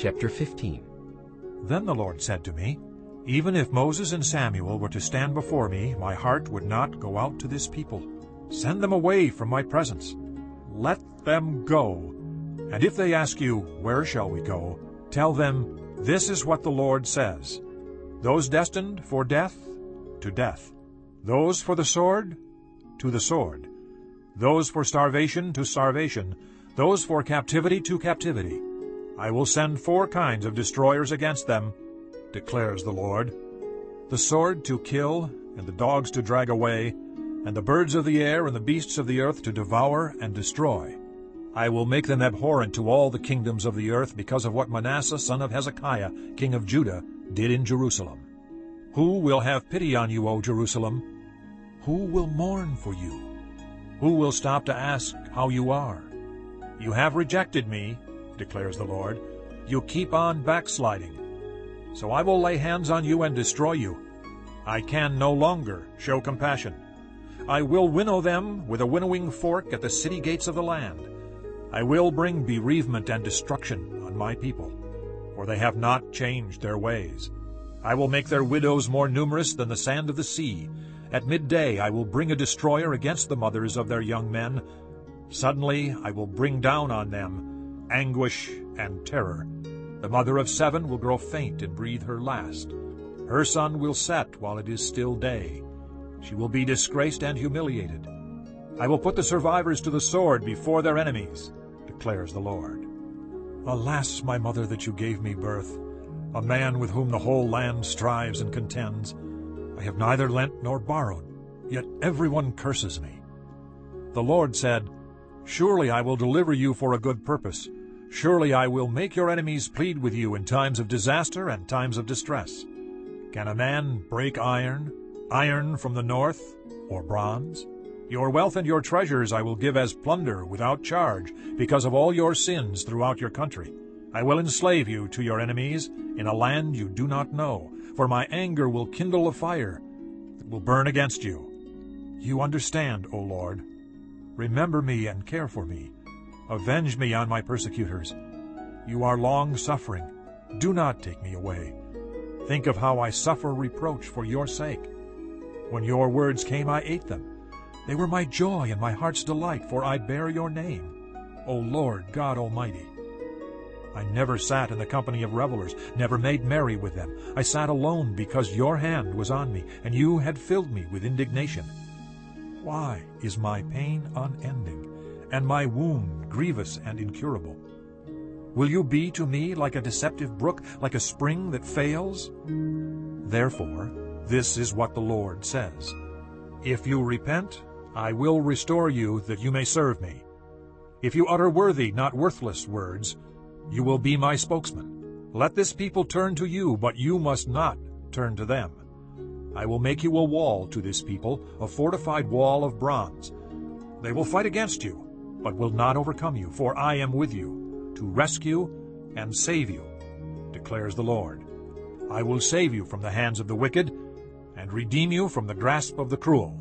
Chapter 15 Then the Lord said to me, Even if Moses and Samuel were to stand before me, my heart would not go out to this people. Send them away from my presence. Let them go. And if they ask you, Where shall we go? Tell them, This is what the Lord says. Those destined for death, to death. Those for the sword, to the sword. Those for starvation, to starvation. Those for captivity, to captivity. I will send four kinds of destroyers against them, declares the Lord. The sword to kill, and the dogs to drag away, and the birds of the air and the beasts of the earth to devour and destroy. I will make them abhorrent to all the kingdoms of the earth because of what Manasseh son of Hezekiah, king of Judah, did in Jerusalem. Who will have pity on you, O Jerusalem? Who will mourn for you? Who will stop to ask how you are? You have rejected me, declares the Lord. You keep on backsliding. So I will lay hands on you and destroy you. I can no longer show compassion. I will winnow them with a winnowing fork at the city gates of the land. I will bring bereavement and destruction on my people, for they have not changed their ways. I will make their widows more numerous than the sand of the sea. At midday I will bring a destroyer against the mothers of their young men. Suddenly I will bring down on them anguish, and terror. The mother of seven will grow faint and breathe her last. Her sun will set while it is still day. She will be disgraced and humiliated. I will put the survivors to the sword before their enemies, declares the Lord. Alas, my mother, that you gave me birth, a man with whom the whole land strives and contends. I have neither lent nor borrowed, yet everyone curses me. The Lord said, Surely I will deliver you for a good purpose. Surely I will make your enemies plead with you in times of disaster and times of distress. Can a man break iron, iron from the north, or bronze? Your wealth and your treasures I will give as plunder without charge, because of all your sins throughout your country. I will enslave you to your enemies in a land you do not know, for my anger will kindle a fire that will burn against you. You understand, O Lord. Remember me and care for me. Avenge me on my persecutors. You are long-suffering. Do not take me away. Think of how I suffer reproach for your sake. When your words came, I ate them. They were my joy and my heart's delight, for I bear your name, O Lord God Almighty. I never sat in the company of revelers, never made merry with them. I sat alone because your hand was on me, and you had filled me with indignation. Why is my pain unending? And my wound grievous and incurable. Will you be to me like a deceptive brook, like a spring that fails? Therefore, this is what the Lord says. If you repent, I will restore you that you may serve me. If you utter worthy, not worthless words, you will be my spokesman. Let this people turn to you, but you must not turn to them. I will make you a wall to this people, a fortified wall of bronze. They will fight against you, but will not overcome you, for I am with you, to rescue and save you, declares the Lord. I will save you from the hands of the wicked, and redeem you from the grasp of the cruel.